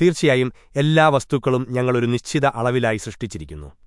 തീർച്ചയായും എല്ലാ വസ്തുക്കളും ഞങ്ങളൊരു നിശ്ചിത അളവിലായി സൃഷ്ടിച്ചിരിക്കുന്നു